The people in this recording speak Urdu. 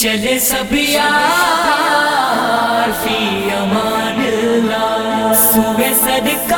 چلے سب یار فی امان اللہ۔ صبح صدقہ